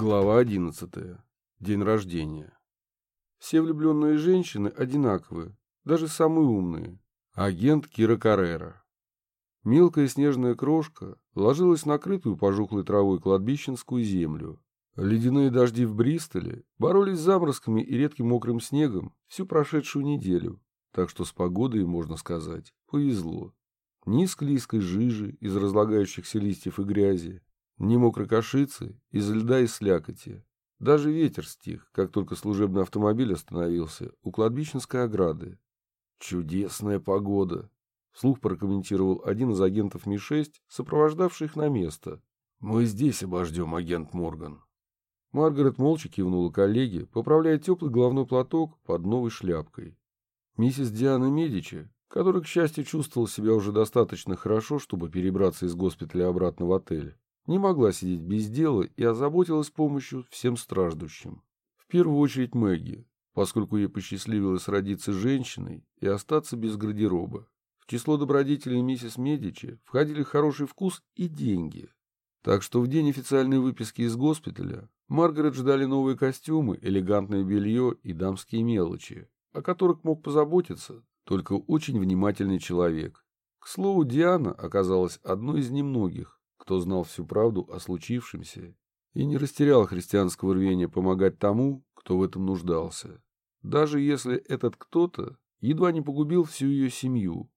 Глава 11. День рождения. Все влюбленные женщины одинаковы, даже самые умные. Агент Кира Каррера. Мелкая снежная крошка ложилась на крытую пожухлой травой кладбищенскую землю. Ледяные дожди в Бристоле боролись с заморозками и редким мокрым снегом всю прошедшую неделю, так что с погодой, можно сказать, повезло. Ни склизкой жижи из разлагающихся листьев и грязи, ни кашицы из льда и слякоти. Даже ветер стих, как только служебный автомобиль остановился у кладбищенской ограды. «Чудесная погода!» — вслух прокомментировал один из агентов Ми-6, сопровождавший их на место. «Мы здесь обождем, агент Морган». Маргарет молча кивнула коллеге, поправляя теплый головной платок под новой шляпкой. Миссис Диана Медичи, которая, к счастью, чувствовала себя уже достаточно хорошо, чтобы перебраться из госпиталя обратно в отель, не могла сидеть без дела и озаботилась помощью всем страждущим. В первую очередь Мэгги, поскольку ей посчастливилось родиться женщиной и остаться без гардероба. В число добродетелей миссис Медичи входили хороший вкус и деньги. Так что в день официальной выписки из госпиталя Маргарет ждали новые костюмы, элегантное белье и дамские мелочи, о которых мог позаботиться только очень внимательный человек. К слову, Диана оказалась одной из немногих, кто знал всю правду о случившемся и не растерял христианского рвения помогать тому, кто в этом нуждался, даже если этот кто-то едва не погубил всю ее семью.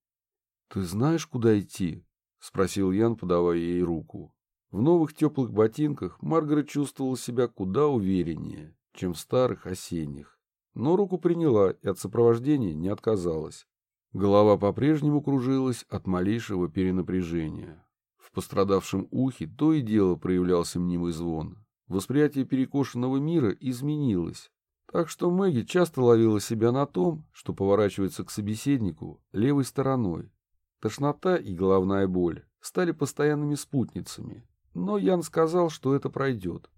«Ты знаешь, куда идти?» — спросил Ян, подавая ей руку. В новых теплых ботинках Маргарет чувствовала себя куда увереннее, чем в старых осенних. Но руку приняла и от сопровождения не отказалась. Голова по-прежнему кружилась от малейшего перенапряжения. В пострадавшем ухе то и дело проявлялся мнимый звон. Восприятие перекошенного мира изменилось. Так что Мэгги часто ловила себя на том, что поворачивается к собеседнику левой стороной. Тошнота и головная боль стали постоянными спутницами. Но Ян сказал, что это пройдет.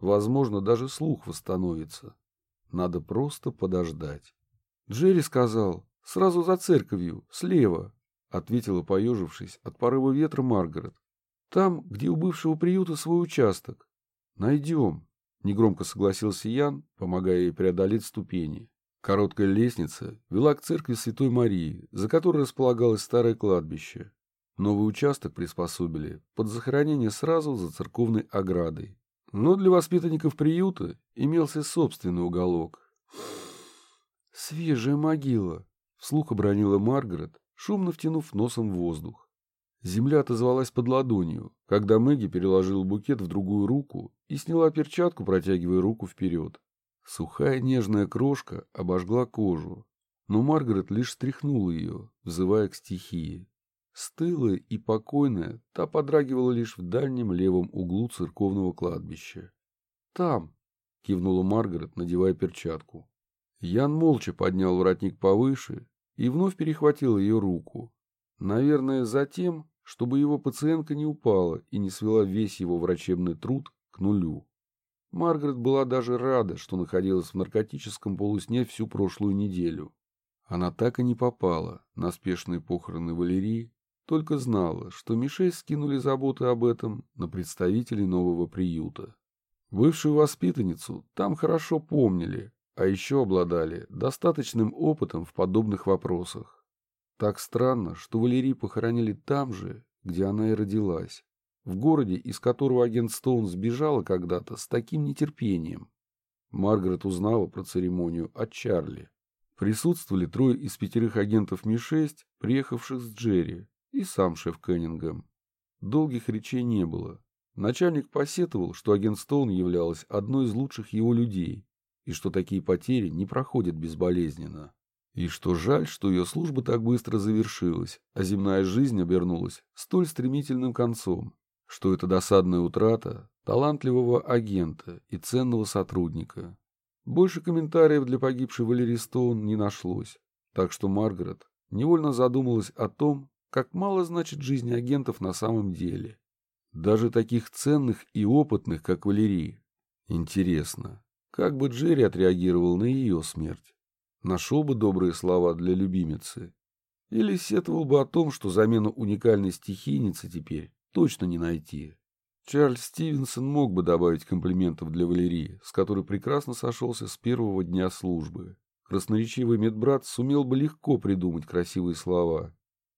Возможно, даже слух восстановится. Надо просто подождать. Джерри сказал, сразу за церковью, слева, — ответила, поежившись от порыва ветра Маргарет. «Там, где у бывшего приюта свой участок. Найдем», — негромко согласился Ян, помогая ей преодолеть ступени. Короткая лестница вела к церкви Святой Марии, за которой располагалось старое кладбище. Новый участок приспособили под захоронение сразу за церковной оградой. Но для воспитанников приюта имелся собственный уголок. «Свежая могила», — вслух обронила Маргарет, шумно втянув носом воздух. Земля отозвалась под ладонью, когда Мэгги переложила букет в другую руку и сняла перчатку, протягивая руку вперед. Сухая нежная крошка обожгла кожу, но Маргарет лишь стряхнула ее, взывая к стихии. Стылая и покойная, та подрагивала лишь в дальнем левом углу церковного кладбища. «Там!» — кивнула Маргарет, надевая перчатку. Ян молча поднял воротник повыше и вновь перехватил ее руку. Наверное, за тем, чтобы его пациентка не упала и не свела весь его врачебный труд к нулю. Маргарет была даже рада, что находилась в наркотическом полусне всю прошлую неделю. Она так и не попала на спешные похороны Валерии, только знала, что Мишель скинули заботы об этом на представителей нового приюта. Бывшую воспитанницу там хорошо помнили, а еще обладали достаточным опытом в подобных вопросах. Так странно, что Валерий похоронили там же, где она и родилась, в городе, из которого агент Стоун сбежала когда-то с таким нетерпением. Маргарет узнала про церемонию от Чарли. Присутствовали трое из пятерых агентов Ми-6, приехавших с Джерри, и сам шеф Кеннингем. Долгих речей не было. Начальник посетовал, что агент Стоун являлась одной из лучших его людей, и что такие потери не проходят безболезненно. И что жаль, что ее служба так быстро завершилась, а земная жизнь обернулась столь стремительным концом, что это досадная утрата талантливого агента и ценного сотрудника. Больше комментариев для погибшей Валерии Стоун не нашлось, так что Маргарет невольно задумалась о том, как мало значит жизнь агентов на самом деле. Даже таких ценных и опытных, как Валерий. Интересно, как бы Джерри отреагировал на ее смерть? Нашел бы добрые слова для любимицы? Или сетовал бы о том, что замену уникальной стихийницы теперь точно не найти? Чарльз Стивенсон мог бы добавить комплиментов для Валерии, с которой прекрасно сошелся с первого дня службы. Красноречивый медбрат сумел бы легко придумать красивые слова,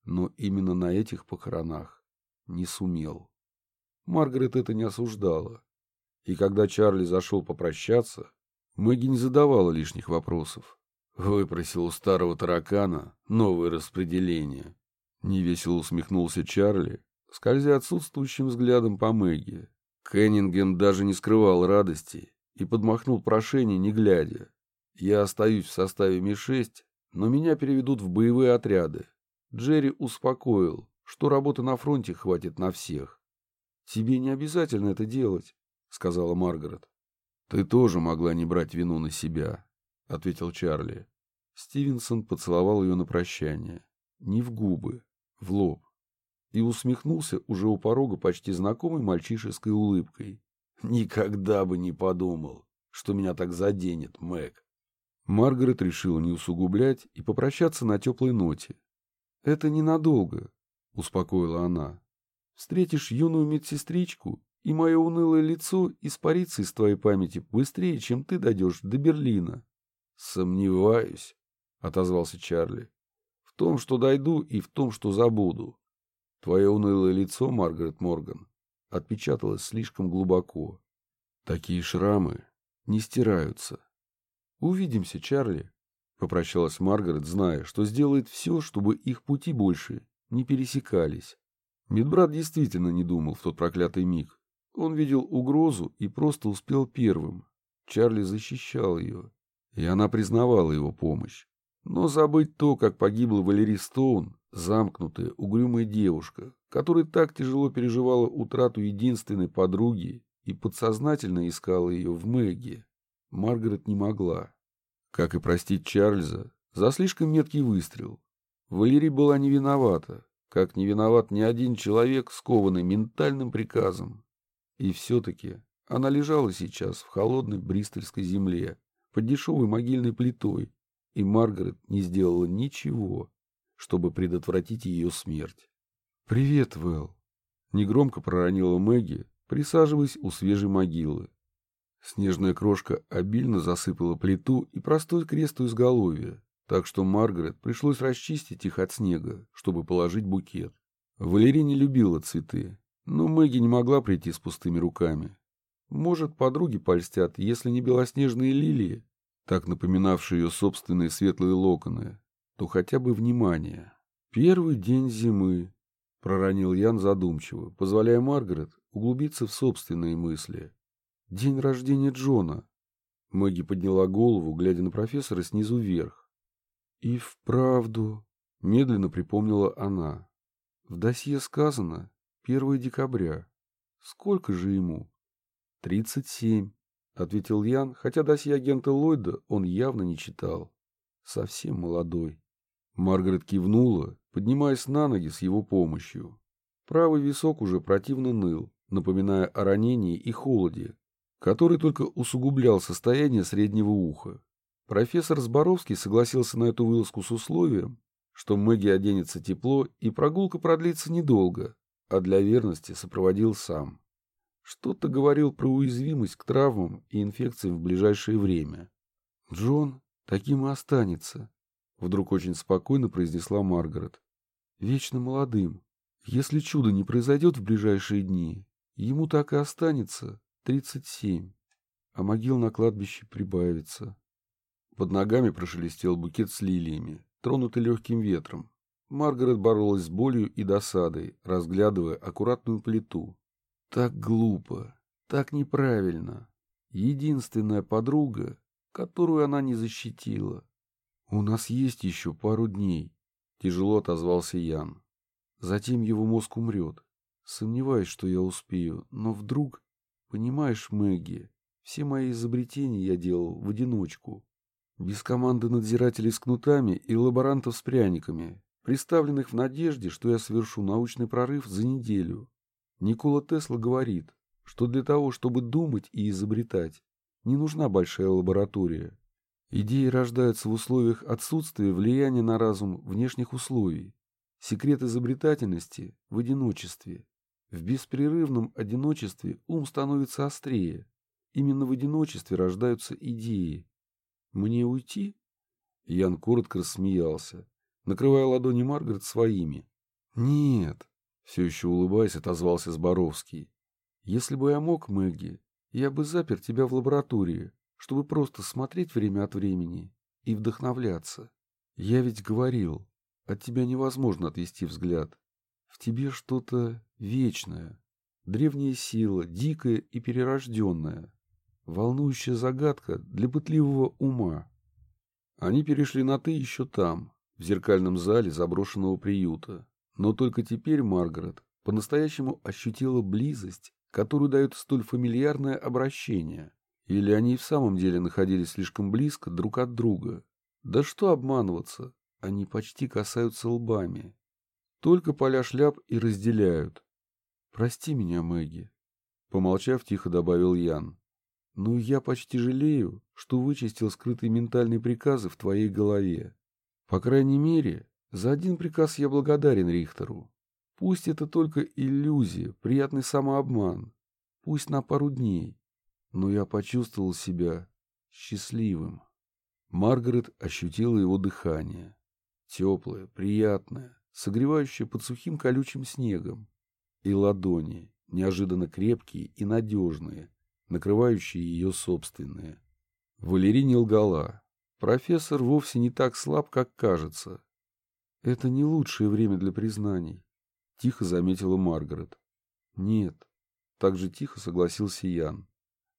но именно на этих похоронах не сумел. Маргарет это не осуждала. И когда Чарли зашел попрощаться, Мэгги не задавала лишних вопросов. Выпросил у старого таракана новое распределение. Невесело усмехнулся Чарли, скользя отсутствующим взглядом по Мэгги. Кеннинген даже не скрывал радости и подмахнул прошение, не глядя. Я остаюсь в составе Ми-6, но меня переведут в боевые отряды. Джерри успокоил, что работы на фронте хватит на всех. «Тебе не обязательно это делать», — сказала Маргарет. «Ты тоже могла не брать вину на себя», — ответил Чарли. Стивенсон поцеловал ее на прощание. Не в губы, в лоб. И усмехнулся уже у порога почти знакомой мальчишеской улыбкой. «Никогда бы не подумал, что меня так заденет, Мэг». Маргарет решила не усугублять и попрощаться на теплой ноте. «Это ненадолго», — успокоила она. «Встретишь юную медсестричку, и мое унылое лицо испарится из твоей памяти быстрее, чем ты дойдешь до Берлина». «Сомневаюсь», — отозвался Чарли. «В том, что дойду, и в том, что забуду. Твое унылое лицо, Маргарет Морган, отпечаталось слишком глубоко. Такие шрамы не стираются». «Увидимся, Чарли», — попрощалась Маргарет, зная, что сделает все, чтобы их пути больше не пересекались. Медбрат действительно не думал в тот проклятый миг. Он видел угрозу и просто успел первым. Чарли защищал ее, и она признавала его помощь. Но забыть то, как погибла Валери Стоун, замкнутая, угрюмая девушка, которая так тяжело переживала утрату единственной подруги и подсознательно искала ее в Мэгги, Маргарет не могла. Как и простить Чарльза за слишком меткий выстрел. Валерий была не виновата, как не виноват ни один человек, скованный ментальным приказом. И все-таки она лежала сейчас в холодной бристольской земле, под дешевой могильной плитой, и Маргарет не сделала ничего, чтобы предотвратить ее смерть. «Привет, Вэл!» — негромко проронила Мэгги, присаживаясь у свежей могилы. Снежная крошка обильно засыпала плиту и простой крест у изголовья, так что Маргарет пришлось расчистить их от снега, чтобы положить букет. Валерия не любила цветы, но Мэгги не могла прийти с пустыми руками. Может, подруги польстят, если не белоснежные лилии, так напоминавшие ее собственные светлые локоны, то хотя бы внимание. «Первый день зимы», — проронил Ян задумчиво, позволяя Маргарет углубиться в собственные мысли. День рождения Джона. Мэгги подняла голову, глядя на профессора снизу вверх. И вправду, медленно припомнила она. В досье сказано 1 декабря. Сколько же ему? Тридцать семь, ответил Ян, хотя досье агента Ллойда он явно не читал. Совсем молодой. Маргарет кивнула, поднимаясь на ноги с его помощью. Правый висок уже противно ныл, напоминая о ранении и холоде, который только усугублял состояние среднего уха. Профессор Зборовский согласился на эту вылазку с условием, что Мэгги оденется тепло и прогулка продлится недолго, а для верности сопроводил сам. Что-то говорил про уязвимость к травмам и инфекциям в ближайшее время. «Джон таким и останется», — вдруг очень спокойно произнесла Маргарет. «Вечно молодым. Если чудо не произойдет в ближайшие дни, ему так и останется Тридцать семь. А могил на кладбище прибавится. Под ногами прошелестел букет с лилиями, тронутый легким ветром. Маргарет боролась с болью и досадой, разглядывая аккуратную плиту. Так глупо, так неправильно. Единственная подруга, которую она не защитила. «У нас есть еще пару дней», — тяжело отозвался Ян. «Затем его мозг умрет. Сомневаюсь, что я успею, но вдруг Понимаешь, Мэгги, все мои изобретения я делал в одиночку. Без команды надзирателей с кнутами и лаборантов с пряниками, представленных в надежде, что я совершу научный прорыв за неделю. Никола Тесла говорит, что для того, чтобы думать и изобретать, не нужна большая лаборатория. Идеи рождаются в условиях отсутствия влияния на разум внешних условий. Секрет изобретательности в одиночестве. В беспрерывном одиночестве ум становится острее. Именно в одиночестве рождаются идеи. Мне уйти? Ян коротко рассмеялся, накрывая ладони Маргарет своими. Нет, все еще улыбаясь, отозвался Зборовский. Если бы я мог, Мэгги, я бы запер тебя в лаборатории, чтобы просто смотреть время от времени и вдохновляться. Я ведь говорил, от тебя невозможно отвести взгляд. В тебе что-то вечное, древняя сила, дикая и перерожденная, волнующая загадка для пытливого ума. Они перешли на «ты» еще там, в зеркальном зале заброшенного приюта. Но только теперь Маргарет по-настоящему ощутила близость, которую дает столь фамильярное обращение. Или они в самом деле находились слишком близко друг от друга. Да что обманываться, они почти касаются лбами. Только поля шляп и разделяют. «Прости меня, Мэгги», — помолчав, тихо добавил Ян. «Но я почти жалею, что вычистил скрытые ментальные приказы в твоей голове. По крайней мере, за один приказ я благодарен Рихтеру. Пусть это только иллюзия, приятный самообман. Пусть на пару дней. Но я почувствовал себя счастливым». Маргарет ощутила его дыхание. Теплое, приятное, согревающее под сухим колючим снегом, и ладони, неожиданно крепкие и надежные, накрывающие ее собственные. Валерий не лгала. Профессор вовсе не так слаб, как кажется. Это не лучшее время для признаний, — тихо заметила Маргарет. Нет, так же тихо согласился Ян.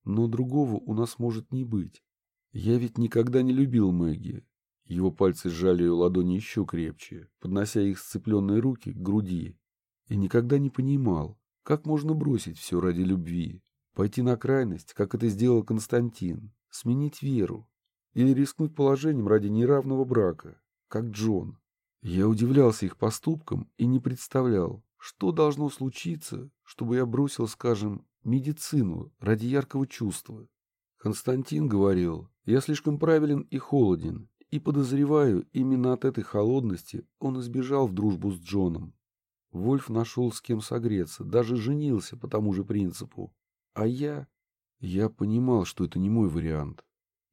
Но другого у нас может не быть. Я ведь никогда не любил Мэгги, его пальцы сжали ее ладони еще крепче, поднося их сцепленные руки к груди. И никогда не понимал, как можно бросить все ради любви, пойти на крайность, как это сделал Константин, сменить веру или рискнуть положением ради неравного брака, как Джон. Я удивлялся их поступкам и не представлял, что должно случиться, чтобы я бросил, скажем, медицину ради яркого чувства. Константин говорил, я слишком правилен и холоден, и подозреваю, именно от этой холодности он избежал в дружбу с Джоном. Вольф нашел с кем согреться, даже женился по тому же принципу. А я... Я понимал, что это не мой вариант.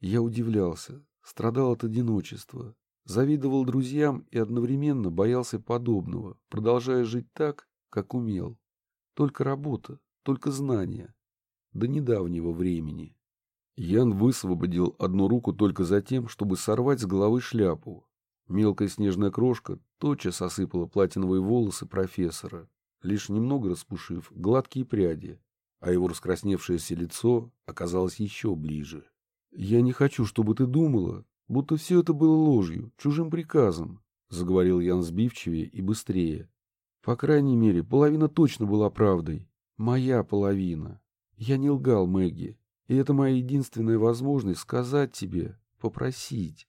Я удивлялся, страдал от одиночества, завидовал друзьям и одновременно боялся подобного, продолжая жить так, как умел. Только работа, только знания. До недавнего времени. Ян высвободил одну руку только за тем, чтобы сорвать с головы шляпу. Мелкая снежная крошка тотчас осыпала платиновые волосы профессора, лишь немного распушив гладкие пряди, а его раскрасневшееся лицо оказалось еще ближе. «Я не хочу, чтобы ты думала, будто все это было ложью, чужим приказом», — заговорил Ян сбивчивее и быстрее. «По крайней мере, половина точно была правдой. Моя половина. Я не лгал Мэгги. И это моя единственная возможность сказать тебе, попросить.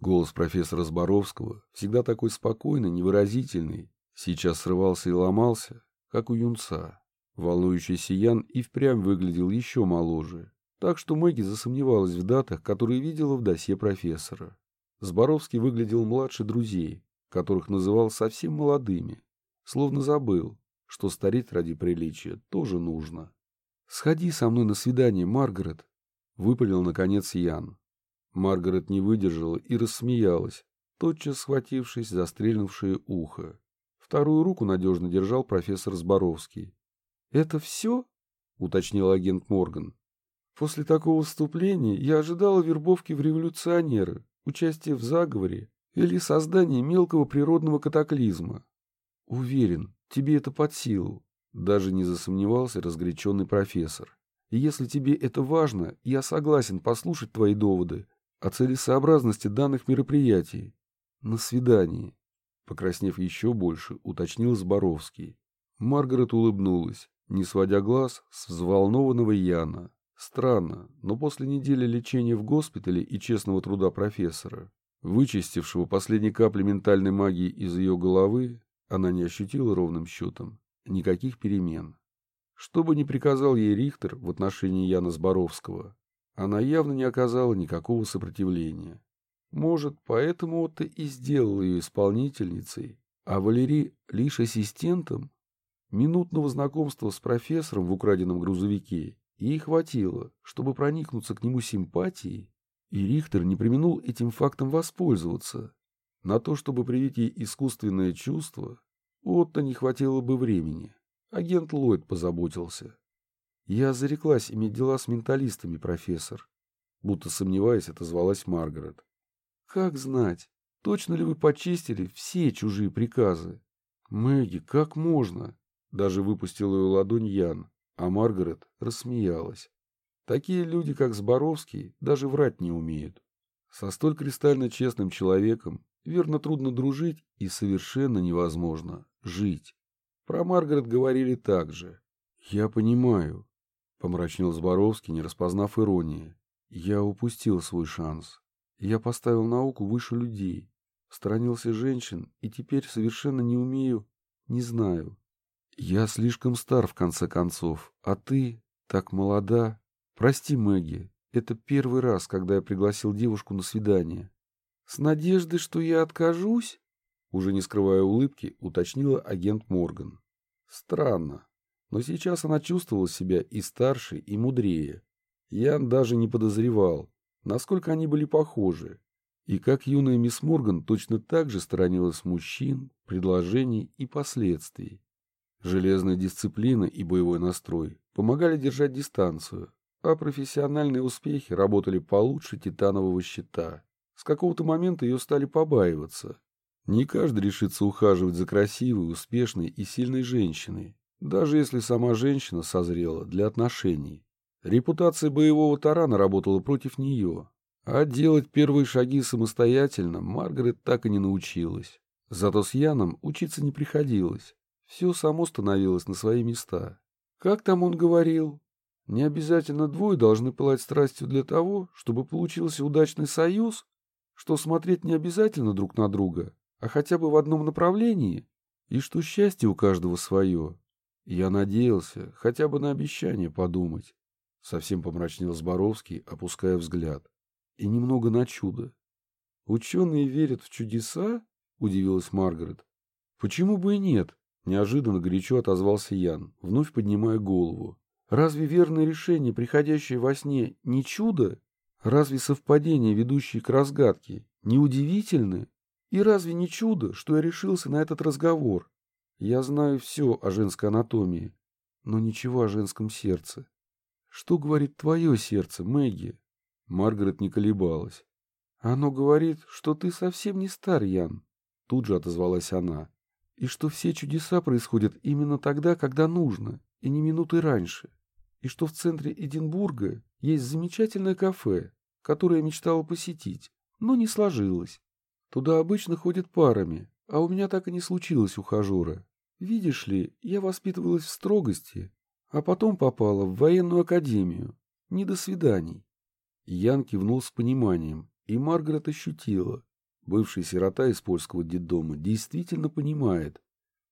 Голос профессора Зборовского, всегда такой спокойный, невыразительный, сейчас срывался и ломался, как у юнца. Волнующийся Ян и впрямь выглядел еще моложе, так что Мэгги засомневалась в датах, которые видела в досье профессора. Зборовский выглядел младше друзей, которых называл совсем молодыми, словно забыл, что стареть ради приличия тоже нужно. «Сходи со мной на свидание, Маргарет», — выпалил, наконец, Ян. Маргарет не выдержала и рассмеялась, тотчас схватившись за стрельнувшее ухо. Вторую руку надежно держал профессор Зборовский. «Это все?» — уточнил агент Морган. «После такого вступления я ожидала вербовки в революционеры, участия в заговоре или создания мелкого природного катаклизма. Уверен, тебе это под силу. Даже не засомневался разгоряченный профессор. Если тебе это важно, я согласен послушать твои доводы о целесообразности данных мероприятий. На свидании. Покраснев еще больше, уточнил Зборовский. Маргарет улыбнулась, не сводя глаз с взволнованного Яна. Странно, но после недели лечения в госпитале и честного труда профессора, вычистившего последние капли ментальной магии из ее головы, она не ощутила ровным счетом никаких перемен. Что бы ни приказал ей Рихтер в отношении Яна Зборовского, она явно не оказала никакого сопротивления. Может, поэтому Отто и сделал ее исполнительницей, а Валерий лишь ассистентом? Минутного знакомства с профессором в украденном грузовике ей хватило, чтобы проникнуться к нему симпатией, и Рихтер не применул этим фактом воспользоваться. На то, чтобы привить ей искусственное чувство, Отто не хватило бы времени. Агент Ллойд позаботился. Я зареклась иметь дела с менталистами, профессор. Будто сомневаясь, отозвалась Маргарет. Как знать, точно ли вы почистили все чужие приказы? Мэгги, как можно? Даже выпустил ее ладонь Ян, а Маргарет рассмеялась. Такие люди, как Зборовский, даже врать не умеют. Со столь кристально честным человеком верно трудно дружить и совершенно невозможно жить. Про Маргарет говорили так же. «Я понимаю», — помрачнел Зборовский, не распознав иронии. «Я упустил свой шанс. Я поставил науку выше людей, сторонился женщин и теперь совершенно не умею, не знаю. Я слишком стар, в конце концов, а ты так молода. Прости, Мэгги, это первый раз, когда я пригласил девушку на свидание. С надеждой, что я откажусь? Уже не скрывая улыбки, уточнила агент Морган. Странно, но сейчас она чувствовала себя и старше, и мудрее. Ян даже не подозревал, насколько они были похожи. И как юная мисс Морган точно так же сторонилась мужчин, предложений и последствий. Железная дисциплина и боевой настрой помогали держать дистанцию, а профессиональные успехи работали получше титанового щита. С какого-то момента ее стали побаиваться. Не каждый решится ухаживать за красивой, успешной и сильной женщиной, даже если сама женщина созрела для отношений. Репутация боевого тарана работала против нее, а делать первые шаги самостоятельно Маргарет так и не научилась. Зато с Яном учиться не приходилось. Все само становилось на свои места. Как там он говорил? Не обязательно двое должны пылать страстью для того, чтобы получился удачный союз, что смотреть не обязательно друг на друга, а хотя бы в одном направлении, и что счастье у каждого свое. Я надеялся хотя бы на обещание подумать. Совсем помрачнел Зборовский, опуская взгляд. И немного на чудо. Ученые верят в чудеса? Удивилась Маргарет. Почему бы и нет? Неожиданно горячо отозвался Ян, вновь поднимая голову. Разве верное решение, приходящее во сне, не чудо? Разве совпадения, ведущие к разгадке, не удивительны? И разве не чудо, что я решился на этот разговор? Я знаю все о женской анатомии, но ничего о женском сердце. Что говорит твое сердце, Мэгги? Маргарет не колебалась. Оно говорит, что ты совсем не стар, Ян. Тут же отозвалась она и что все чудеса происходят именно тогда, когда нужно, и не минуты раньше, и что в центре Эдинбурга есть замечательное кафе, которое я мечтала посетить, но не сложилось. Туда обычно ходят парами, а у меня так и не случилось ухажера. Видишь ли, я воспитывалась в строгости, а потом попала в военную академию. Не до свиданий. Ян кивнул с пониманием, и Маргарет ощутила, Бывший сирота из польского детдома действительно понимает,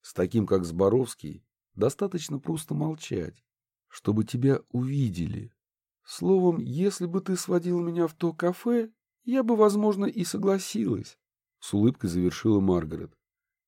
с таким, как Зборовский, достаточно просто молчать, чтобы тебя увидели. Словом, если бы ты сводил меня в то кафе, я бы, возможно, и согласилась, — с улыбкой завершила Маргарет.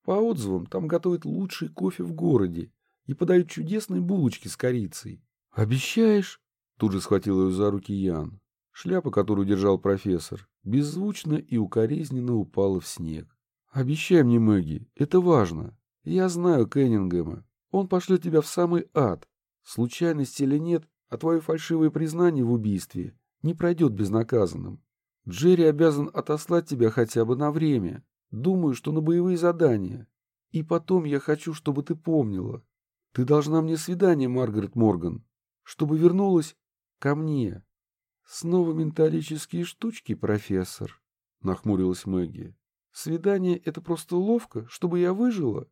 По отзывам, там готовят лучший кофе в городе и подают чудесные булочки с корицей. Обещаешь? Тут же схватил ее за руки Ян. Шляпа, которую держал профессор, беззвучно и укоризненно упала в снег. «Обещай мне, Мэгги, это важно. Я знаю Кеннингема. Он пошлет тебя в самый ад. Случайность или нет, а твое фальшивое признание в убийстве не пройдет безнаказанным. Джерри обязан отослать тебя хотя бы на время. Думаю, что на боевые задания. И потом я хочу, чтобы ты помнила. Ты должна мне свидание, Маргарет Морган, чтобы вернулась ко мне. «Снова менталические штучки, профессор», — нахмурилась Мэгги. «Свидание — это просто уловка, чтобы я выжила?»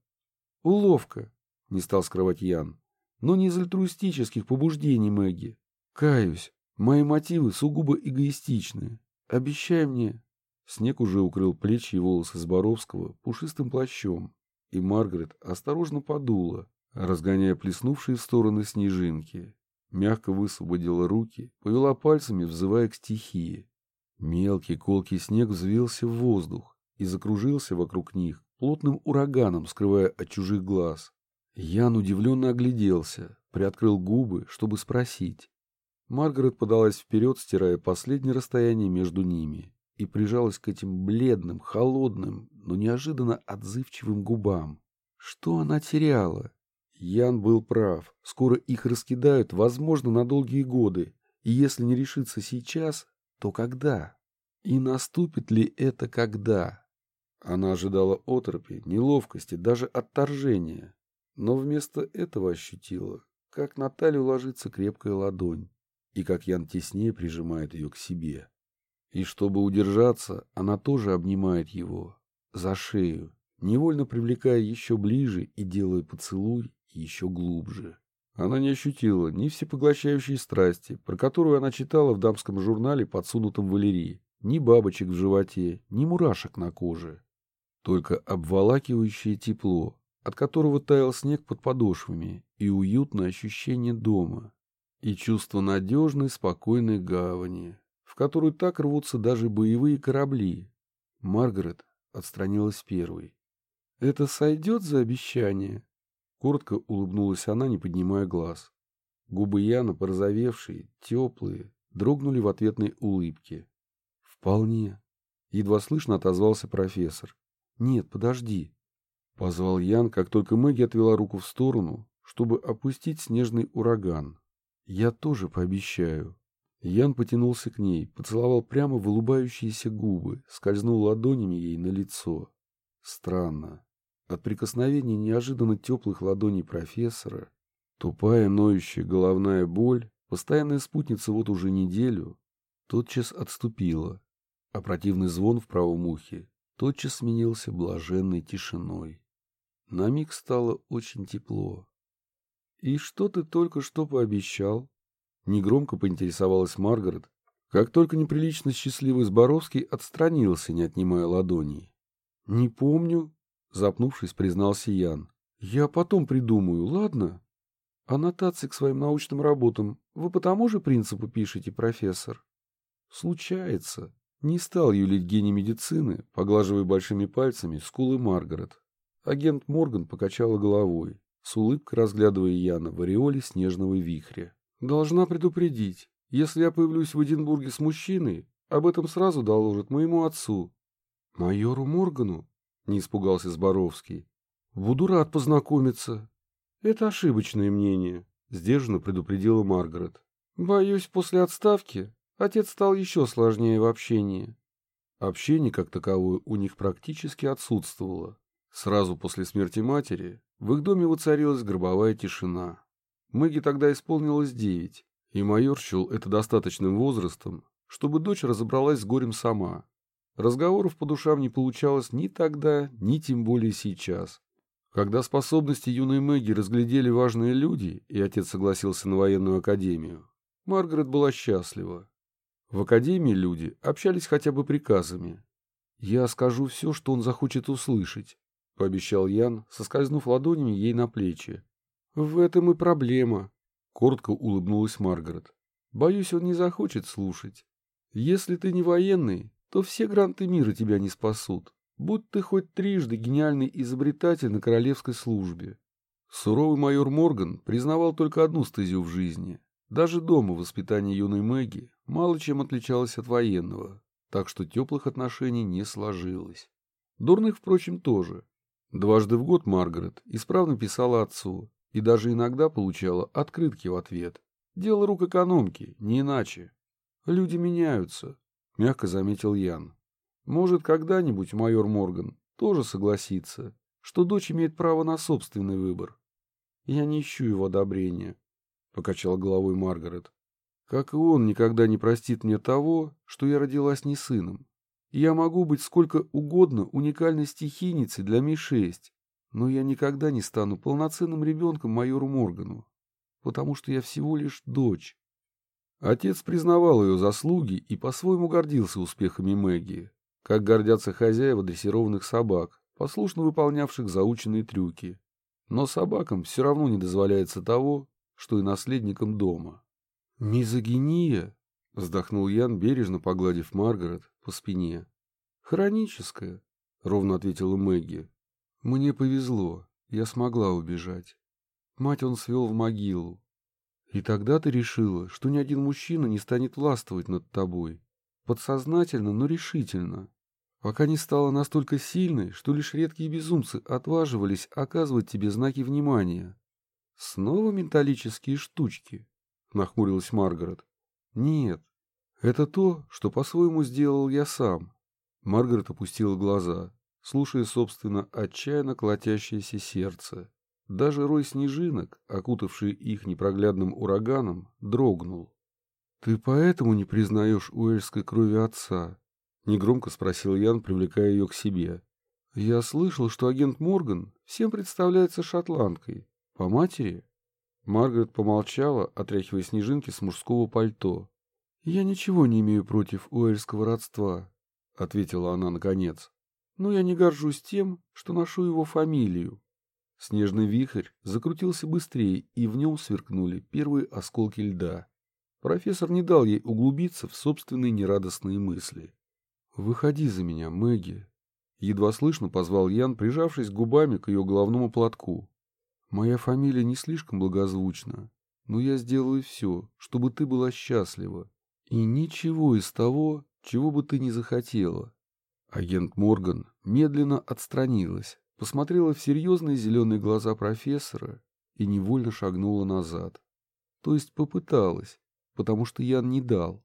«Уловка», — не стал скрывать Ян. «Но не из альтруистических побуждений, Мэгги. Каюсь, мои мотивы сугубо эгоистичны. Обещай мне...» Снег уже укрыл плечи и волосы Зборовского пушистым плащом, и Маргарет осторожно подула, разгоняя плеснувшие в стороны снежинки мягко высвободила руки, повела пальцами, взывая к стихии. Мелкий колкий снег взвился в воздух и закружился вокруг них, плотным ураганом скрывая от чужих глаз. Ян удивленно огляделся, приоткрыл губы, чтобы спросить. Маргарет подалась вперед, стирая последнее расстояние между ними, и прижалась к этим бледным, холодным, но неожиданно отзывчивым губам. Что она теряла? Ян был прав. Скоро их раскидают, возможно, на долгие годы. И если не решиться сейчас, то когда? И наступит ли это когда? Она ожидала отропи, неловкости, даже отторжения. Но вместо этого ощутила, как на талию ложится крепкая ладонь и как Ян теснее прижимает ее к себе. И чтобы удержаться, она тоже обнимает его за шею, невольно привлекая еще ближе и делая поцелуй еще глубже. Она не ощутила ни всепоглощающей страсти, про которую она читала в дамском журнале, подсунутом Валерии, ни бабочек в животе, ни мурашек на коже. Только обволакивающее тепло, от которого таял снег под подошвами, и уютное ощущение дома, и чувство надежной, спокойной гавани, в которую так рвутся даже боевые корабли. Маргарет отстранилась первой. «Это сойдет за обещание?» Коротко улыбнулась она, не поднимая глаз. Губы Яна, порозовевшие, теплые, дрогнули в ответной улыбке. «Вполне», — едва слышно отозвался профессор. «Нет, подожди», — позвал Ян, как только Мэгги отвела руку в сторону, чтобы опустить снежный ураган. «Я тоже пообещаю». Ян потянулся к ней, поцеловал прямо в улыбающиеся губы, скользнул ладонями ей на лицо. Странно. От прикосновения неожиданно теплых ладоней профессора, тупая ноющая головная боль, постоянная спутница вот уже неделю, тотчас отступила, а противный звон в правом ухе тотчас сменился блаженной тишиной. На миг стало очень тепло. «И что ты только что пообещал?» Негромко поинтересовалась Маргарет, как только неприлично счастливый Зборовский отстранился, не отнимая ладоней. «Не помню», — запнувшись, признался Ян. «Я потом придумаю, ладно?» «Аннотации к своим научным работам вы по тому же принципу пишете, профессор?» «Случается», — не стал юлить гений медицины, поглаживая большими пальцами скулы Маргарет. Агент Морган покачала головой с улыбкой разглядывая Яна в ореоле снежного вихря. «Должна предупредить, если я появлюсь в Эдинбурге с мужчиной, об этом сразу доложат моему отцу». «Майору Моргану?» — не испугался Зборовский. «Буду рад познакомиться». «Это ошибочное мнение», — сдержанно предупредила Маргарет. «Боюсь, после отставки отец стал еще сложнее в общении». Общение, как таковое, у них практически отсутствовало. Сразу после смерти матери в их доме воцарилась гробовая тишина. Мэгги тогда исполнилось девять, и майор счел это достаточным возрастом, чтобы дочь разобралась с горем сама. Разговоров по душам не получалось ни тогда, ни тем более сейчас. Когда способности юной Мэгги разглядели важные люди, и отец согласился на военную академию, Маргарет была счастлива. В академии люди общались хотя бы приказами. «Я скажу все, что он захочет услышать», — пообещал Ян, соскользнув ладонями ей на плечи. «В этом и проблема», — коротко улыбнулась Маргарет. «Боюсь, он не захочет слушать. Если ты не военный, то все гранты мира тебя не спасут, будь ты хоть трижды гениальный изобретатель на королевской службе». Суровый майор Морган признавал только одну стезю в жизни. Даже дома воспитание юной Мэгги мало чем отличалось от военного, так что теплых отношений не сложилось. Дурных, впрочем, тоже. Дважды в год Маргарет исправно писала отцу и даже иногда получала открытки в ответ. Дело рук экономки, не иначе. Люди меняются, мягко заметил Ян. Может, когда-нибудь майор Морган тоже согласится, что дочь имеет право на собственный выбор. Я не ищу его одобрения, покачал головой Маргарет. Как и он никогда не простит мне того, что я родилась не сыном. Я могу быть сколько угодно уникальной стихийницей для Ми-6, но я никогда не стану полноценным ребенком майору Моргану, потому что я всего лишь дочь. Отец признавал ее заслуги и по-своему гордился успехами Мэгги, как гордятся хозяева дрессированных собак, послушно выполнявших заученные трюки. Но собакам все равно не дозволяется того, что и наследникам дома. «Мизогиния!» — вздохнул Ян, бережно погладив Маргарет по спине. «Хроническое», — ровно ответила Мэгги. «Мне повезло, я смогла убежать. Мать он свел в могилу. И тогда ты решила, что ни один мужчина не станет властвовать над тобой. Подсознательно, но решительно. Пока не стала настолько сильной, что лишь редкие безумцы отваживались оказывать тебе знаки внимания. Снова менталические штучки, нахмурилась Маргарет. Нет, это то, что по-своему сделал я сам. Маргарет опустила глаза, слушая, собственно, отчаянно колотящееся сердце. Даже рой снежинок, окутавший их непроглядным ураганом, дрогнул. «Ты поэтому не признаешь уэльской крови отца?» — негромко спросил Ян, привлекая ее к себе. «Я слышал, что агент Морган всем представляется шотландкой. По матери?» Маргарет помолчала, отряхивая снежинки с мужского пальто. «Я ничего не имею против уэльского родства», — ответила она наконец. «Но я не горжусь тем, что ношу его фамилию. Снежный вихрь закрутился быстрее, и в нем сверкнули первые осколки льда. Профессор не дал ей углубиться в собственные нерадостные мысли. «Выходи за меня, Мэгги!» Едва слышно позвал Ян, прижавшись губами к ее головному платку. «Моя фамилия не слишком благозвучна, но я сделаю все, чтобы ты была счастлива. И ничего из того, чего бы ты ни захотела». Агент Морган медленно отстранилась, посмотрела в серьезные зеленые глаза профессора и невольно шагнула назад. То есть попыталась, потому что Ян не дал.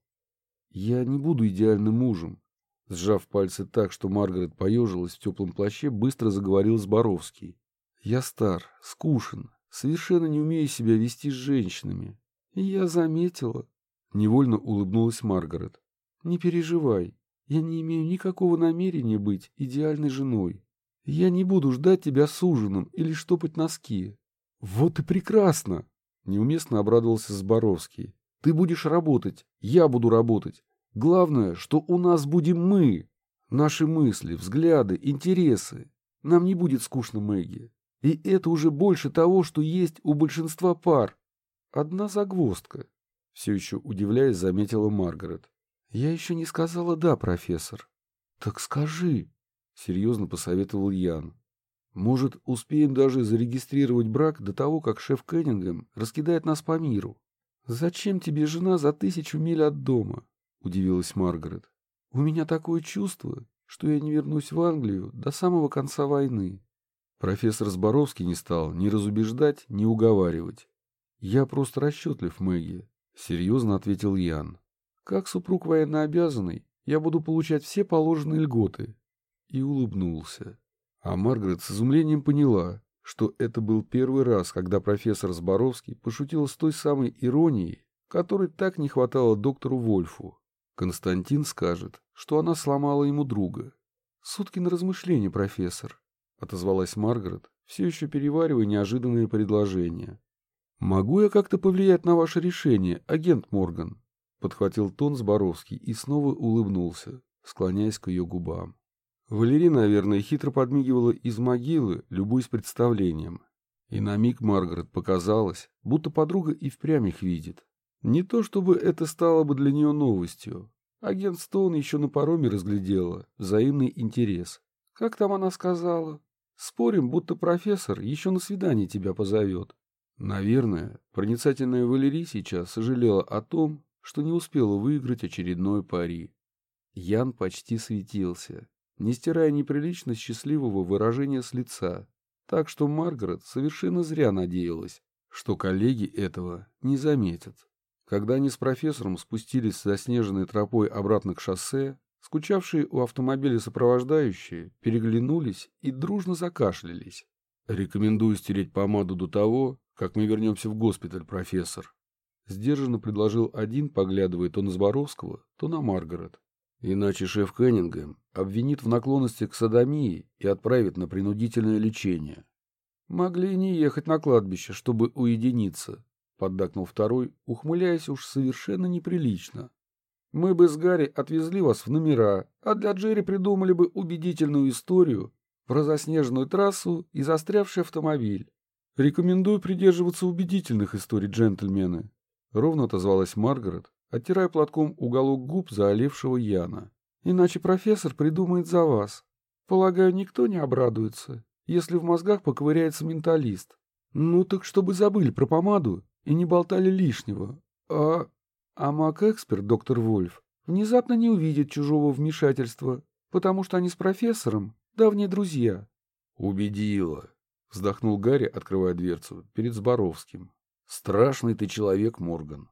Я не буду идеальным мужем. Сжав пальцы так, что Маргарет поежилась в теплом плаще, быстро заговорил Зборовский. Я стар, скушен, совершенно не умею себя вести с женщинами. И я заметила. Невольно улыбнулась Маргарет. Не переживай, я не имею никакого намерения быть идеальной женой. Я не буду ждать тебя с ужином или штопать носки. Вот и прекрасно! Неуместно обрадовался Зборовский. Ты будешь работать, я буду работать. Главное, что у нас будем мы. Наши мысли, взгляды, интересы. Нам не будет скучно, Мэгги. И это уже больше того, что есть у большинства пар. Одна загвоздка. Все еще удивляясь, заметила Маргарет. Я еще не сказала «да», профессор. Так скажи, — серьезно посоветовал Ян. «Может, успеем даже зарегистрировать брак до того, как шеф Кеннингем раскидает нас по миру?» «Зачем тебе жена за тысячу миль от дома?» — удивилась Маргарет. «У меня такое чувство, что я не вернусь в Англию до самого конца войны». Профессор Зборовский не стал ни разубеждать, ни уговаривать. «Я просто расчетлив, Мэгги», — серьезно ответил Ян. «Как супруг военнообязанный, я буду получать все положенные льготы, и улыбнулся. А Маргарет с изумлением поняла, что это был первый раз, когда профессор Зборовский пошутил с той самой иронией, которой так не хватало доктору Вольфу. Константин скажет, что она сломала ему друга. «Сутки на размышление, профессор», — отозвалась Маргарет, все еще переваривая неожиданные предложения. «Могу я как-то повлиять на ваше решение, агент Морган?» — подхватил тон Зборовский и снова улыбнулся, склоняясь к ее губам. Валерий, наверное, хитро подмигивала из могилы, любуясь представлением. И на миг Маргарет показалось, будто подруга и впрямь их видит. Не то чтобы это стало бы для нее новостью. Агент Стоун еще на пароме разглядела взаимный интерес. Как там она сказала? Спорим, будто профессор еще на свидание тебя позовет. Наверное, проницательная Валерий сейчас сожалела о том, что не успела выиграть очередной пари. Ян почти светился не стирая неприлично счастливого выражения с лица. Так что Маргарет совершенно зря надеялась, что коллеги этого не заметят. Когда они с профессором спустились с заснеженной тропой обратно к шоссе, скучавшие у автомобиля сопровождающие переглянулись и дружно закашлялись. «Рекомендую стереть помаду до того, как мы вернемся в госпиталь, профессор», — сдержанно предложил один, поглядывая то на Зборовского, то на Маргарет. Иначе шеф Кеннингем обвинит в наклонности к садомии и отправит на принудительное лечение. Могли не ехать на кладбище, чтобы уединиться, поддакнул второй, ухмыляясь уж совершенно неприлично. Мы бы с Гарри отвезли вас в номера, а для Джерри придумали бы убедительную историю про заснеженную трассу и застрявший автомобиль. Рекомендую придерживаться убедительных историй, джентльмены. Ровно отозвалась Маргарет, оттирая платком уголок губ заолевшего Яна. «Иначе профессор придумает за вас. Полагаю, никто не обрадуется, если в мозгах поковыряется менталист. Ну так чтобы забыли про помаду и не болтали лишнего. А... А маг-эксперт, доктор Вольф, внезапно не увидит чужого вмешательства, потому что они с профессором давние друзья. Убедила, вздохнул Гарри, открывая дверцу перед Зборовским. Страшный ты человек, Морган.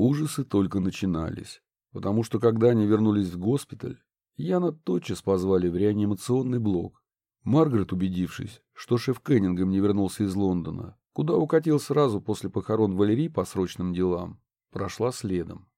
Ужасы только начинались, потому что когда они вернулись в госпиталь, Яна тотчас позвали в реанимационный блок. Маргарет, убедившись, что шеф Кеннингем не вернулся из Лондона, куда укатил сразу после похорон Валерии по срочным делам, прошла следом.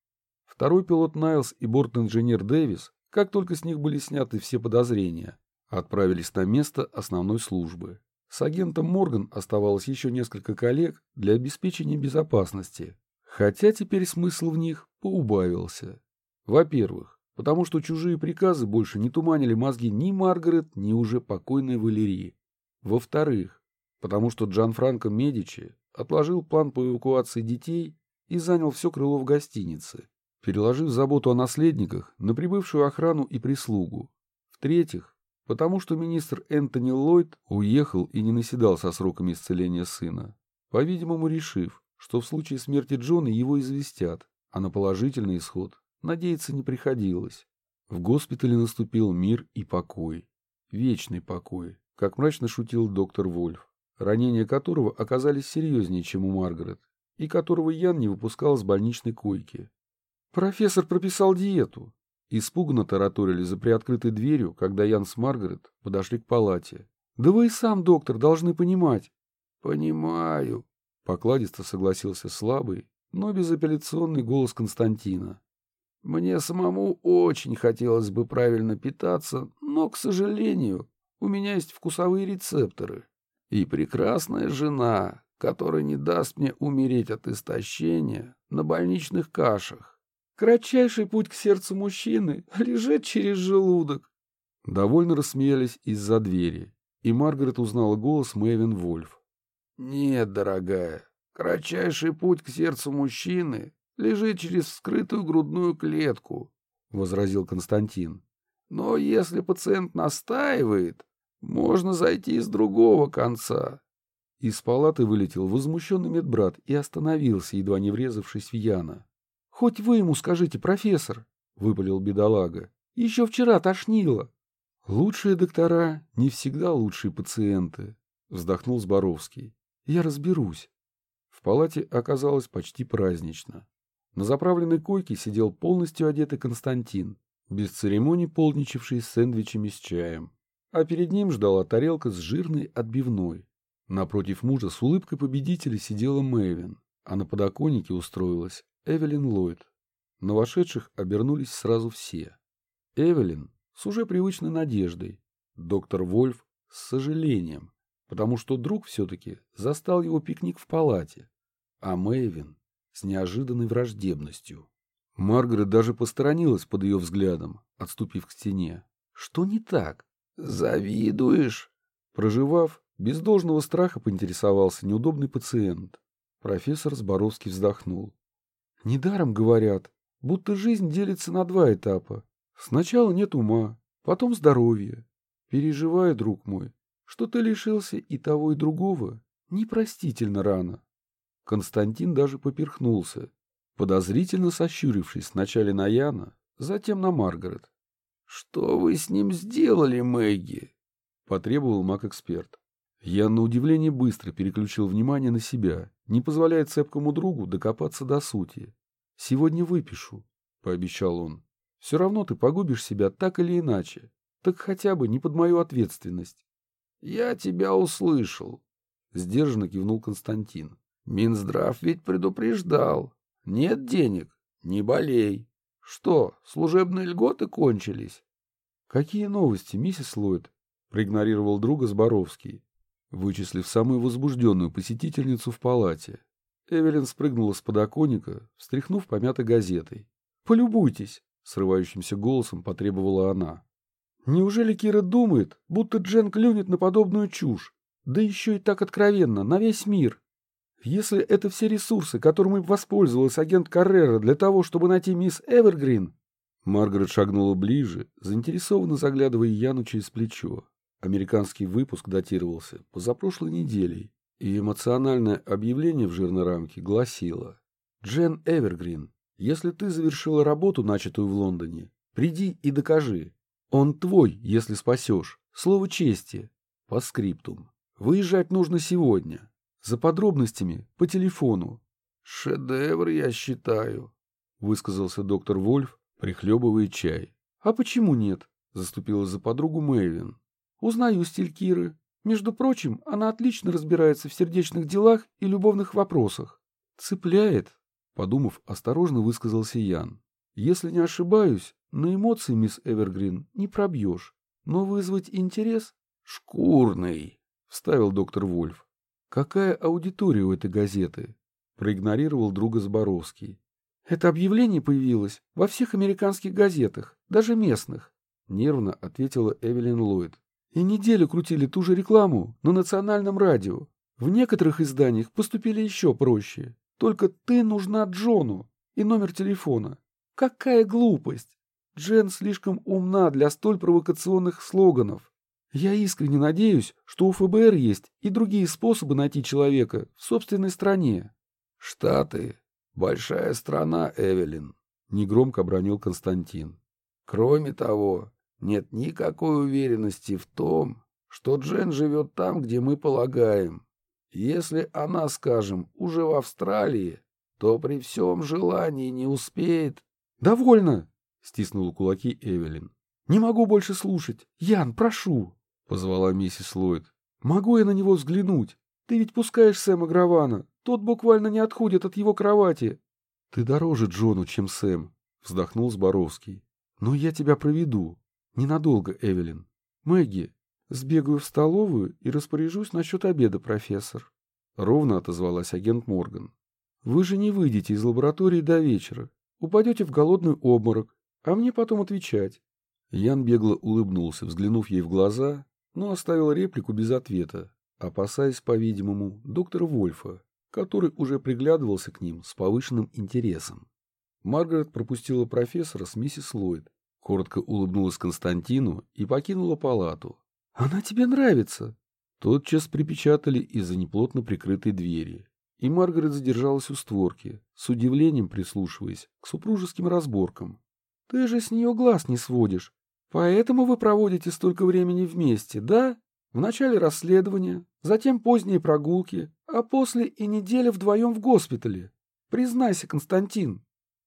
Второй пилот Найлс и борт-инженер Дэвис, как только с них были сняты все подозрения, отправились на место основной службы. С агентом Морган оставалось еще несколько коллег для обеспечения безопасности, хотя теперь смысл в них поубавился. Во-первых, потому что чужие приказы больше не туманили мозги ни Маргарет, ни уже покойной Валерии. Во-вторых, потому что Джан Франко Медичи отложил план по эвакуации детей и занял все крыло в гостинице, переложив заботу о наследниках на прибывшую охрану и прислугу. В-третьих, потому что министр Энтони Ллойд уехал и не наседал со сроками исцеления сына, по-видимому решив, что в случае смерти Джона его известят, а на положительный исход надеяться не приходилось. В госпитале наступил мир и покой. Вечный покой, как мрачно шутил доктор Вольф, ранения которого оказались серьезнее, чем у Маргарет, и которого Ян не выпускал с больничной койки. «Профессор прописал диету», — испуганно тараторили за приоткрытой дверью, когда Ян с Маргарет подошли к палате. «Да вы и сам, доктор, должны понимать». «Понимаю», — покладисто согласился слабый, но безапелляционный голос Константина. «Мне самому очень хотелось бы правильно питаться, но, к сожалению, у меня есть вкусовые рецепторы. И прекрасная жена, который не даст мне умереть от истощения на больничных кашах. Кратчайший путь к сердцу мужчины лежит через желудок. Довольно рассмеялись из-за двери, и Маргарет узнала голос Мэвин Вольф. «Нет, дорогая, кратчайший путь к сердцу мужчины лежит через скрытую грудную клетку», — возразил Константин. «Но если пациент настаивает, можно зайти с другого конца. Из палаты вылетел возмущенный медбрат и остановился, едва не врезавшись в Яна. — Хоть вы ему скажите, профессор, — выпалил бедолага. — Еще вчера тошнило. — Лучшие доктора не всегда лучшие пациенты, — вздохнул Зборовский. — Я разберусь. В палате оказалось почти празднично. На заправленной койке сидел полностью одетый Константин, без церемоний полничавший с сэндвичами с чаем. А перед ним ждала тарелка с жирной отбивной. Напротив мужа с улыбкой победителя сидела Мэйвин, а на подоконнике устроилась Эвелин Ллойд. На вошедших обернулись сразу все. Эвелин с уже привычной надеждой, доктор Вольф с сожалением, потому что друг все-таки застал его пикник в палате, а Мэйвин с неожиданной враждебностью. Маргарет даже посторонилась под ее взглядом, отступив к стене. Что не так? Завидуешь? Проживав, без должного страха поинтересовался неудобный пациент. Профессор Зборовский вздохнул. Недаром говорят, будто жизнь делится на два этапа. Сначала нет ума, потом здоровье. Переживай, друг мой, что ты лишился и того, и другого. Непростительно рано. Константин даже поперхнулся, подозрительно сощурившись сначала на Яна, затем на Маргарет. — Что вы с ним сделали, Мэгги? — потребовал маг-эксперт. Я на удивление быстро переключил внимание на себя, не позволяя цепкому другу докопаться до сути. «Сегодня выпишу», — пообещал он. «Все равно ты погубишь себя так или иначе. Так хотя бы не под мою ответственность». «Я тебя услышал», — сдержанно кивнул Константин. «Минздрав ведь предупреждал. Нет денег, не болей. Что, служебные льготы кончились?» «Какие новости, миссис Ллойд?» — проигнорировал друга Зборовский вычислив самую возбужденную посетительницу в палате. Эвелин спрыгнула с подоконника, встряхнув помятой газетой. «Полюбуйтесь!» — срывающимся голосом потребовала она. «Неужели Кира думает, будто Джен клюнет на подобную чушь? Да еще и так откровенно, на весь мир!» Если это все ресурсы, которыми воспользовалась агент Каррера для того, чтобы найти мисс Эвергрин... Маргарет шагнула ближе, заинтересованно заглядывая Яну через плечо. Американский выпуск датировался позапрошлой неделей И эмоциональное объявление в жирной рамке гласило «Джен Эвергрин, если ты завершила работу, начатую в Лондоне, приди и докажи. Он твой, если спасешь. Слово чести. По скриптум. Выезжать нужно сегодня. За подробностями по телефону. «Шедевр, я считаю», — высказался доктор Вольф, прихлебывая чай. «А почему нет?» — заступила за подругу Мэйвин. «Узнаю стиль Киры. Между прочим, она отлично разбирается в сердечных делах и любовных вопросах. Цепляет, подумав, осторожно высказался Ян. Если не ошибаюсь, на эмоции, мисс Эвергрин, не пробьешь. Но вызвать интерес? Шкурный, вставил доктор Вольф. Какая аудитория у этой газеты? Проигнорировал друга Зборовский. Это объявление появилось во всех американских газетах, даже местных. Нервно ответила Эвелин Ллойд. И неделю крутили ту же рекламу на национальном радио. В некоторых изданиях поступили еще проще. Только ты нужна Джону и номер телефона. Какая глупость! Джен слишком умна для столь провокационных слоганов. Я искренне надеюсь, что у ФБР есть и другие способы найти человека в собственной стране. Штаты. Большая страна, Эвелин, — негромко бронил Константин. Кроме того, нет никакой уверенности в том, что Джен живет там, где мы полагаем. Если она, скажем, уже в Австралии, то при всем желании не успеет. — Довольно! — стиснула кулаки Эвелин. — Не могу больше слушать. Ян, прошу! — позвала миссис Ллойд. — Могу я на него взглянуть? Ты ведь пускаешь Сэма Гравана. Тот буквально не отходит от его кровати. — Ты дороже Джону, чем Сэм, — вздохнул Зборовский. — Но я тебя проведу. Ненадолго, Эвелин. Мэгги, сбегаю в столовую и распоряжусь насчет обеда, профессор. Ровно отозвалась агент Морган. Вы же не выйдете из лаборатории до вечера. Упадете в голодный обморок, а мне потом отвечать. Ян бегло улыбнулся, взглянув ей в глаза, но оставил реплику без ответа, опасаясь, по-видимому, доктора Вольфа, который уже приглядывался к ним с повышенным интересом. Маргарет пропустила профессора с миссис Ллойд, Коротко улыбнулась Константину и покинула палату. «Она тебе нравится!» Тотчас припечатали из-за неплотно прикрытой двери. И Маргарет задержалась у створки, с удивлением прислушиваясь к супружеским разборкам. «Ты же с нее глаз не сводишь. Поэтому вы проводите столько времени вместе, да? Вначале расследование, затем поздние прогулки, а после и неделя вдвоем в госпитале. Признайся, Константин,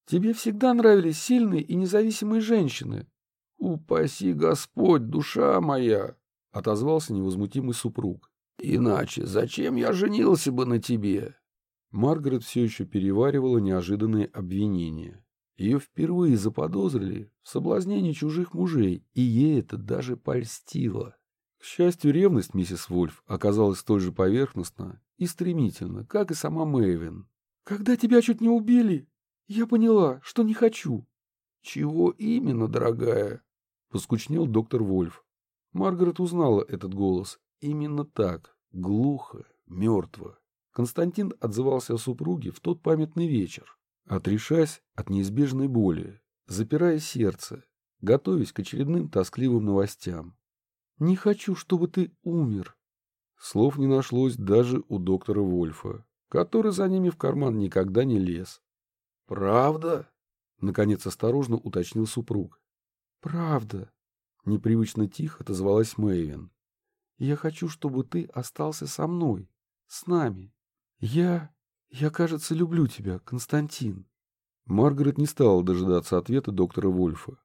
Тебе всегда нравились сильные и независимые женщины. — Упаси Господь, душа моя! — отозвался невозмутимый супруг. — Иначе зачем я женился бы на тебе? Маргарет все еще переваривала неожиданные обвинения. Ее впервые заподозрили в соблазнении чужих мужей, и ей это даже польстило. К счастью, ревность миссис Вольф оказалась столь же поверхностна и стремительна, как и сама Мэйвин. «Когда тебя чуть не убили, «Я поняла, что не хочу». «Чего именно, дорогая?» — поскучнел доктор Вольф. Маргарет узнала этот голос. Именно так, глухо, мертво. Константин отзывался о супруге в тот памятный вечер, отрешаясь от неизбежной боли, запирая сердце, готовясь к очередным тоскливым новостям. «Не хочу, чтобы ты умер». Слов не нашлось даже у доктора Вольфа, который за ними в карман никогда не лез. «Правда?» — наконец осторожно уточнил супруг. «Правда», — непривычно тихо отозвалась Мэйвин. «Я хочу, чтобы ты остался со мной, с нами. Я... я, кажется, люблю тебя, Константин». Маргарет не стала дожидаться ответа доктора Вольфа.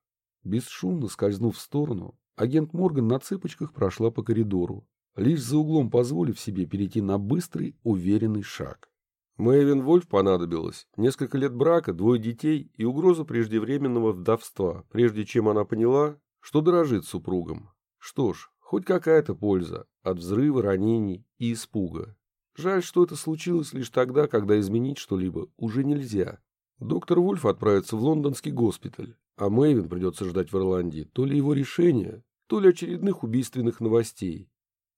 Бесшумно скользнув в сторону, агент Морган на цыпочках прошла по коридору, лишь за углом позволив себе перейти на быстрый, уверенный шаг. Мэйвин Вольф понадобилось несколько лет брака, двое детей и угроза преждевременного вдовства, прежде чем она поняла, что дорожит супругом. Что ж, хоть какая-то польза от взрыва, ранений и испуга. Жаль, что это случилось лишь тогда, когда изменить что-либо уже нельзя. Доктор Вольф отправится в лондонский госпиталь, а Мэйвин придется ждать в Ирландии то ли его решения, то ли очередных убийственных новостей.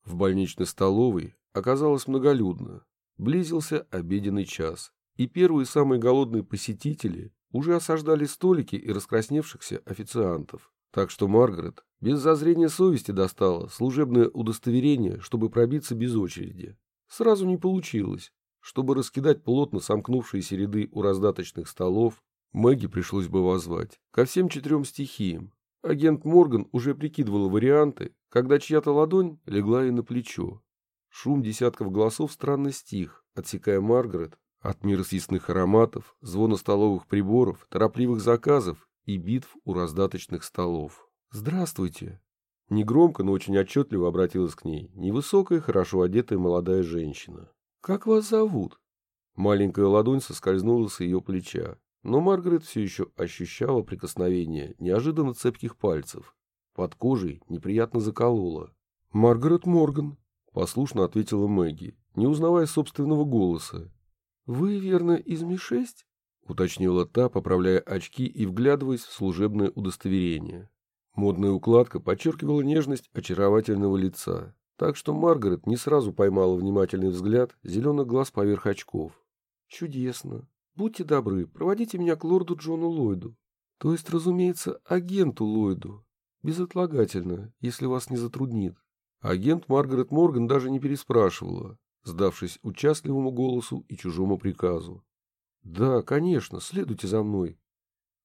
В больничной столовой оказалось многолюдно. Близился обеденный час, и первые самые голодные посетители уже осаждали столики и раскрасневшихся официантов. Так что Маргарет без зазрения совести достала служебное удостоверение, чтобы пробиться без очереди. Сразу не получилось. Чтобы раскидать плотно сомкнувшиеся ряды у раздаточных столов, Мэгги пришлось бы возвать ко всем четырем стихиям. Агент Морган уже прикидывала варианты, когда чья-то ладонь легла ей на плечо. Шум десятков голосов странно стих, отсекая Маргарет от мира съестных ароматов, звона столовых приборов, торопливых заказов и битв у раздаточных столов. «Здравствуйте!» Негромко, но очень отчетливо обратилась к ней невысокая, хорошо одетая молодая женщина. «Как вас зовут?» Маленькая ладонь соскользнула с ее плеча, но Маргарет все еще ощущала прикосновение неожиданно цепких пальцев. Под кожей неприятно заколола. «Маргарет Морган», — послушно ответила Мэгги, не узнавая собственного голоса. «Вы, верно, из Ми-6?» — уточнила та, поправляя очки и вглядываясь в служебное удостоверение. Модная укладка подчеркивала нежность очаровательного лица, так что Маргарет не сразу поймала внимательный взгляд зеленых глаз поверх очков. «Чудесно. Будьте добры, проводите меня к лорду Джону Ллойду. То есть, разумеется, агенту Ллойду. Безотлагательно, если вас не затруднит». Агент Маргарет Морган даже не переспрашивала, сдавшись участливому голосу и чужому приказу. «Да, конечно, следуйте за мной», —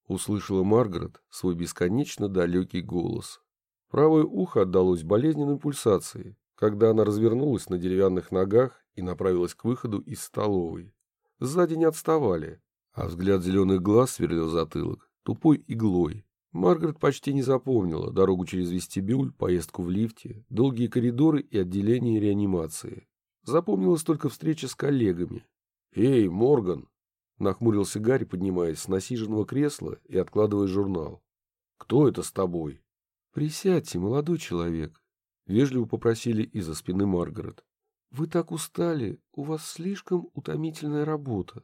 услышала Маргарет свой бесконечно далекий голос. Правое ухо отдалось болезненной пульсации, когда она развернулась на деревянных ногах и направилась к выходу из столовой. Сзади не отставали, а взгляд зеленых глаз сверлил затылок тупой иглой. Маргарет почти не запомнила дорогу через вестибюль, поездку в лифте, долгие коридоры и отделение реанимации. Запомнилась только встреча с коллегами. «Эй, Морган!» — нахмурился Гарри, поднимаясь с насиженного кресла и откладывая журнал. «Кто это с тобой?» «Присядьте, молодой человек», — вежливо попросили из-за спины Маргарет. «Вы так устали, у вас слишком утомительная работа.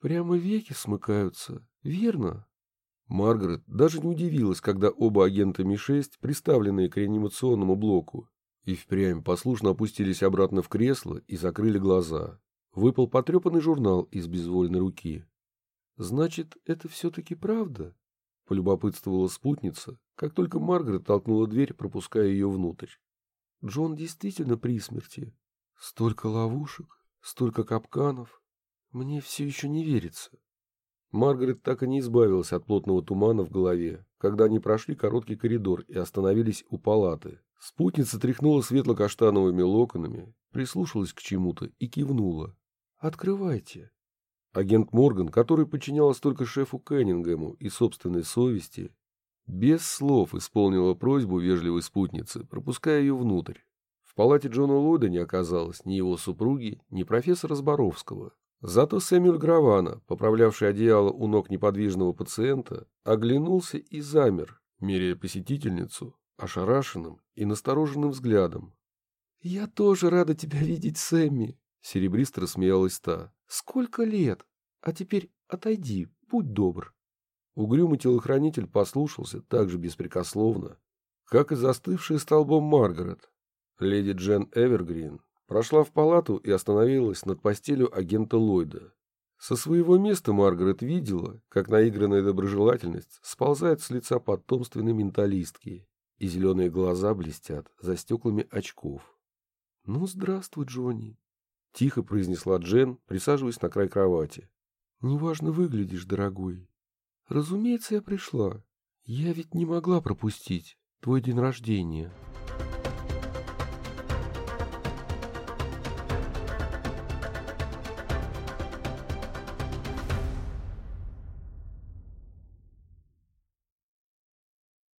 Прямо веки смыкаются, верно?» Маргарет даже не удивилась, когда оба агента Ми-6, приставленные к реанимационному блоку, и впрямь послушно опустились обратно в кресло и закрыли глаза. Выпал потрепанный журнал из безвольной руки. «Значит, это все-таки правда?» — полюбопытствовала спутница, как только Маргарет толкнула дверь, пропуская ее внутрь. «Джон действительно при смерти. Столько ловушек, столько капканов. Мне все еще не верится». Маргарет так и не избавилась от плотного тумана в голове, когда они прошли короткий коридор и остановились у палаты. Спутница тряхнула светло-каштановыми локонами, прислушалась к чему-то и кивнула. «Открывайте». Агент Морган, который подчинялся только шефу Кеннингему и собственной совести, без слов исполнила просьбу вежливой спутницы, пропуская ее внутрь. В палате Джона Ллойда не оказалось ни его супруги, ни профессора Зборовского. Зато Сэмюэль Гравана, поправлявший одеяло у ног неподвижного пациента, оглянулся и замер, меряя посетительницу ошарашенным и настороженным взглядом. «Я тоже рада тебя видеть, Сэмми!» — серебристо рассмеялась та. «Сколько лет! А теперь отойди, будь добр!» Угрюмый телохранитель послушался так же беспрекословно, как и застывшая столбом Маргарет. Леди Джен Эвергрин прошла в палату и остановилась над постелью агента Ллойда. Со своего места Маргарет видела, как наигранная доброжелательность сползает с лица потомственной менталистки, и зеленые глаза блестят за стеклами очков. — Ну, здравствуй, Джонни, — тихо произнесла Джен, присаживаясь на край кровати. — Неважно выглядишь, дорогой. Разумеется, я пришла. Я ведь не могла пропустить твой день рождения. —